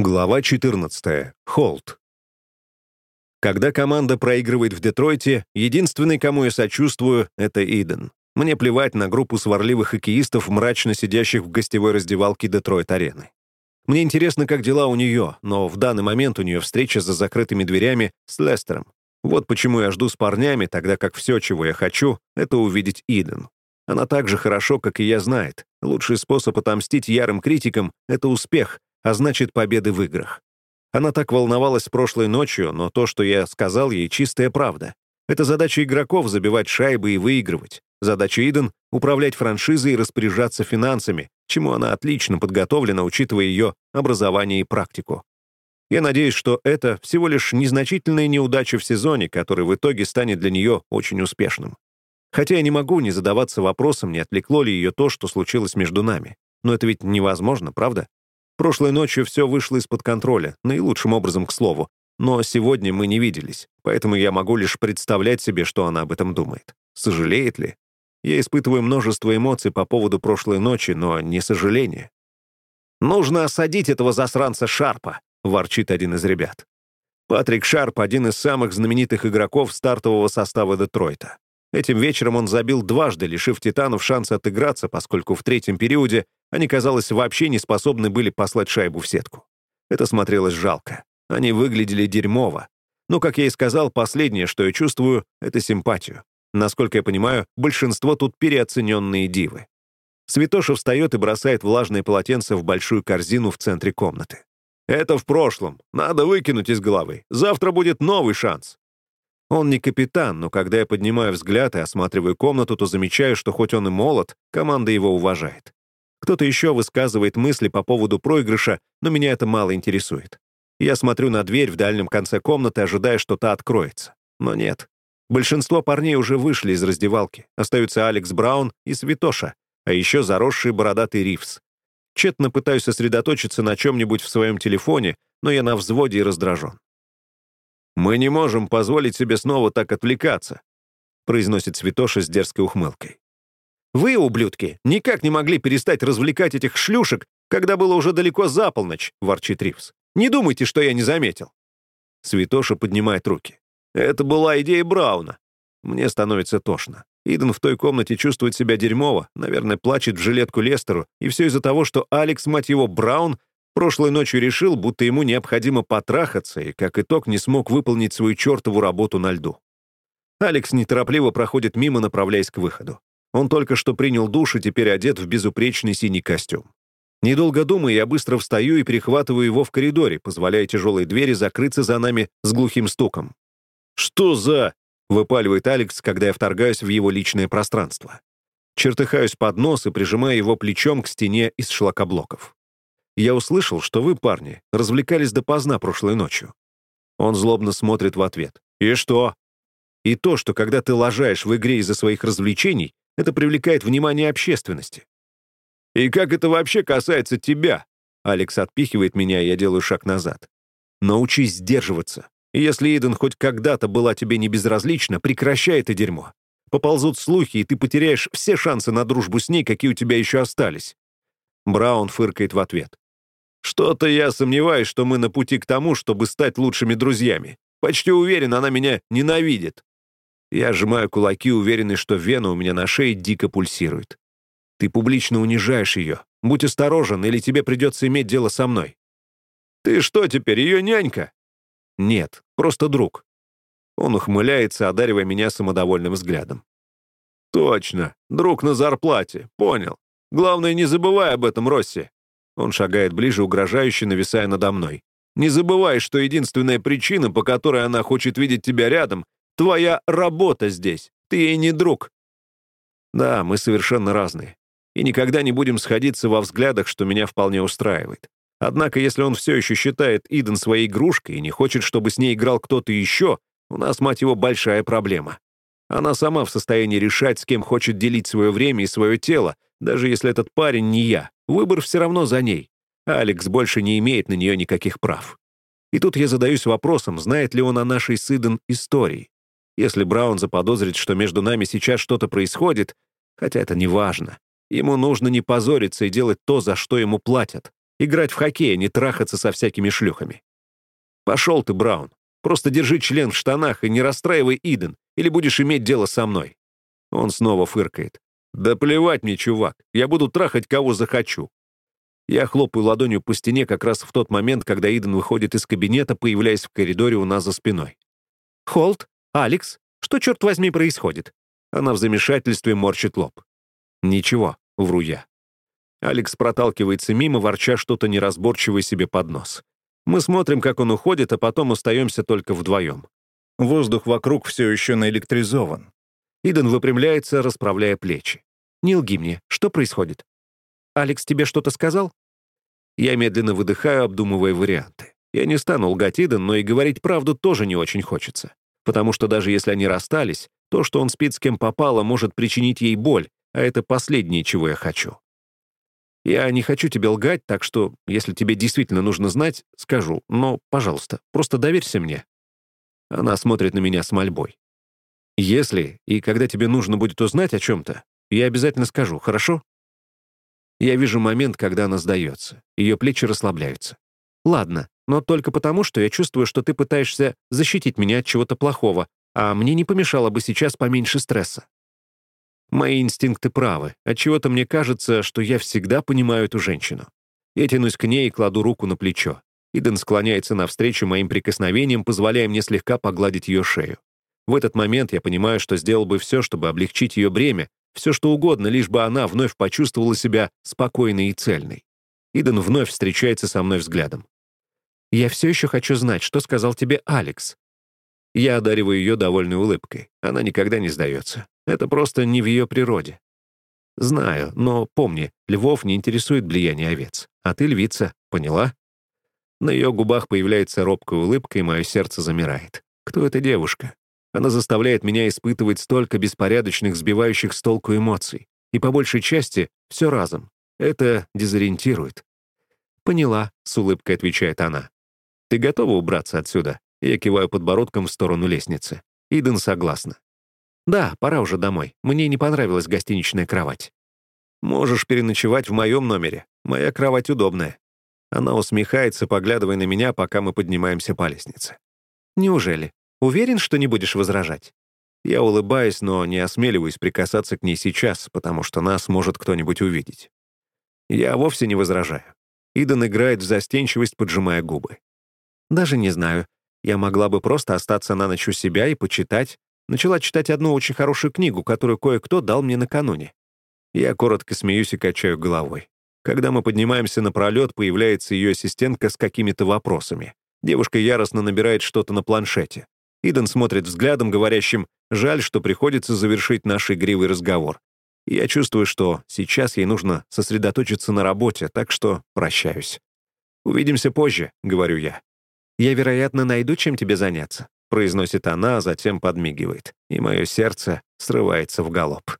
Глава 14. Холт. Когда команда проигрывает в Детройте, единственный, кому я сочувствую, — это Иден. Мне плевать на группу сварливых хоккеистов, мрачно сидящих в гостевой раздевалке Детройт-арены. Мне интересно, как дела у нее, но в данный момент у нее встреча за закрытыми дверями с Лестером. Вот почему я жду с парнями, тогда как все, чего я хочу, — это увидеть Иден. Она так же хорошо, как и я, знает. Лучший способ отомстить ярым критикам — это успех, а значит, победы в играх. Она так волновалась прошлой ночью, но то, что я сказал ей, чистая правда. Это задача игроков — забивать шайбы и выигрывать. Задача Иден — управлять франшизой и распоряжаться финансами, чему она отлично подготовлена, учитывая ее образование и практику. Я надеюсь, что это всего лишь незначительная неудача в сезоне, который в итоге станет для нее очень успешным. Хотя я не могу не задаваться вопросом, не отвлекло ли ее то, что случилось между нами. Но это ведь невозможно, правда? Прошлой ночью все вышло из-под контроля, наилучшим образом, к слову. Но сегодня мы не виделись, поэтому я могу лишь представлять себе, что она об этом думает. Сожалеет ли? Я испытываю множество эмоций по поводу прошлой ночи, но не сожаления. «Нужно осадить этого засранца Шарпа», — ворчит один из ребят. Патрик Шарп — один из самых знаменитых игроков стартового состава Детройта. Этим вечером он забил дважды, лишив «Титанов» шанса отыграться, поскольку в третьем периоде они, казалось, вообще не способны были послать шайбу в сетку. Это смотрелось жалко. Они выглядели дерьмово. Но, как я и сказал, последнее, что я чувствую, — это симпатию. Насколько я понимаю, большинство тут переоцененные дивы. Святоша встает и бросает влажное полотенце в большую корзину в центре комнаты. «Это в прошлом. Надо выкинуть из головы. Завтра будет новый шанс. Он не капитан, но когда я поднимаю взгляд и осматриваю комнату, то замечаю, что хоть он и молод, команда его уважает. Кто-то еще высказывает мысли по поводу проигрыша, но меня это мало интересует. Я смотрю на дверь в дальнем конце комнаты, ожидая, что та откроется. Но нет. Большинство парней уже вышли из раздевалки. Остаются Алекс Браун и Святоша, а еще заросший бородатый Ривз. Тщетно пытаюсь сосредоточиться на чем-нибудь в своем телефоне, но я на взводе и раздражен. «Мы не можем позволить себе снова так отвлекаться», произносит Святоша с дерзкой ухмылкой. «Вы, ублюдки, никак не могли перестать развлекать этих шлюшек, когда было уже далеко за полночь», — ворчит Ривз. «Не думайте, что я не заметил». Святоша поднимает руки. «Это была идея Брауна». Мне становится тошно. Иден в той комнате чувствует себя дерьмово, наверное, плачет в жилетку Лестеру, и все из-за того, что Алекс, мать его, Браун, Прошлой ночью решил, будто ему необходимо потрахаться, и как итог не смог выполнить свою чертову работу на льду. Алекс неторопливо проходит мимо, направляясь к выходу. Он только что принял душ и теперь одет в безупречный синий костюм. Недолго думая, я быстро встаю и перехватываю его в коридоре, позволяя тяжелой двери закрыться за нами с глухим стуком. «Что за...» — выпаливает Алекс, когда я вторгаюсь в его личное пространство. Чертыхаюсь под нос и прижимаю его плечом к стене из шлакоблоков. Я услышал, что вы, парни, развлекались допоздна прошлой ночью». Он злобно смотрит в ответ. «И что?» «И то, что когда ты лажаешь в игре из-за своих развлечений, это привлекает внимание общественности». «И как это вообще касается тебя?» Алекс отпихивает меня, и я делаю шаг назад. «Научись сдерживаться. И если Иден хоть когда-то была тебе не безразлична, прекращай это дерьмо. Поползут слухи, и ты потеряешь все шансы на дружбу с ней, какие у тебя еще остались». Браун фыркает в ответ. Что-то я сомневаюсь, что мы на пути к тому, чтобы стать лучшими друзьями. Почти уверен, она меня ненавидит. Я сжимаю кулаки, уверенный, что вена у меня на шее дико пульсирует. Ты публично унижаешь ее. Будь осторожен, или тебе придется иметь дело со мной. Ты что теперь, ее нянька? Нет, просто друг. Он ухмыляется, одаривая меня самодовольным взглядом. Точно, друг на зарплате, понял. Главное, не забывай об этом, Росси. Он шагает ближе, угрожающе нависая надо мной. «Не забывай, что единственная причина, по которой она хочет видеть тебя рядом, твоя работа здесь. Ты ей не друг». Да, мы совершенно разные. И никогда не будем сходиться во взглядах, что меня вполне устраивает. Однако, если он все еще считает Иден своей игрушкой и не хочет, чтобы с ней играл кто-то еще, у нас, мать его, большая проблема. Она сама в состоянии решать, с кем хочет делить свое время и свое тело, даже если этот парень не я. Выбор все равно за ней. Алекс больше не имеет на нее никаких прав. И тут я задаюсь вопросом, знает ли он о нашей с Иден истории. Если Браун заподозрит, что между нами сейчас что-то происходит, хотя это не важно, ему нужно не позориться и делать то, за что ему платят. Играть в хоккей, а не трахаться со всякими шлюхами. Пошел ты, Браун. Просто держи член в штанах и не расстраивай Иден, или будешь иметь дело со мной. Он снова фыркает. «Да плевать мне, чувак. Я буду трахать, кого захочу». Я хлопаю ладонью по стене как раз в тот момент, когда Иден выходит из кабинета, появляясь в коридоре у нас за спиной. «Холт? Алекс? Что, черт возьми, происходит?» Она в замешательстве морщит лоб. «Ничего», — вру я. Алекс проталкивается мимо, ворча что-то неразборчивое себе под нос. Мы смотрим, как он уходит, а потом остаемся только вдвоем. Воздух вокруг все еще наэлектризован. Иден выпрямляется, расправляя плечи. «Не лги мне. Что происходит? Алекс тебе что-то сказал?» Я медленно выдыхаю, обдумывая варианты. Я не стану лгать Иден, но и говорить правду тоже не очень хочется. Потому что даже если они расстались, то, что он спит с кем попало, может причинить ей боль, а это последнее, чего я хочу. Я не хочу тебе лгать, так что, если тебе действительно нужно знать, скажу. Но, пожалуйста, просто доверься мне». Она смотрит на меня с мольбой. «Если и когда тебе нужно будет узнать о чем-то, я обязательно скажу, хорошо?» Я вижу момент, когда она сдается. Ее плечи расслабляются. «Ладно, но только потому, что я чувствую, что ты пытаешься защитить меня от чего-то плохого, а мне не помешало бы сейчас поменьше стресса. Мои инстинкты правы. Отчего-то мне кажется, что я всегда понимаю эту женщину. Я тянусь к ней и кладу руку на плечо. Иден склоняется навстречу моим прикосновениям, позволяя мне слегка погладить ее шею. В этот момент я понимаю, что сделал бы все, чтобы облегчить ее бремя, все что угодно, лишь бы она вновь почувствовала себя спокойной и цельной. Иден вновь встречается со мной взглядом. «Я все еще хочу знать, что сказал тебе Алекс». Я одариваю ее довольной улыбкой. Она никогда не сдается. Это просто не в ее природе. Знаю, но помни, львов не интересует влияние овец. А ты львица, поняла? На ее губах появляется робкая улыбка, и мое сердце замирает. Кто эта девушка? Она заставляет меня испытывать столько беспорядочных, сбивающих с толку эмоций. И по большей части все разом. Это дезориентирует. «Поняла», — с улыбкой отвечает она. «Ты готова убраться отсюда?» Я киваю подбородком в сторону лестницы. Иден согласна. «Да, пора уже домой. Мне не понравилась гостиничная кровать». «Можешь переночевать в моем номере. Моя кровать удобная». Она усмехается, поглядывая на меня, пока мы поднимаемся по лестнице. «Неужели? Уверен, что не будешь возражать?» Я улыбаюсь, но не осмеливаюсь прикасаться к ней сейчас, потому что нас может кто-нибудь увидеть. Я вовсе не возражаю. Идан играет в застенчивость, поджимая губы. «Даже не знаю. Я могла бы просто остаться на ночь у себя и почитать, Начала читать одну очень хорошую книгу, которую кое-кто дал мне накануне. Я коротко смеюсь и качаю головой. Когда мы поднимаемся на пролет, появляется ее ассистентка с какими-то вопросами. Девушка яростно набирает что-то на планшете. Иден смотрит взглядом, говорящим «жаль, что приходится завершить наш игривый разговор». Я чувствую, что сейчас ей нужно сосредоточиться на работе, так что прощаюсь. «Увидимся позже», — говорю я. «Я, вероятно, найду, чем тебе заняться», произносит она, а затем подмигивает, и мое сердце срывается в галоп.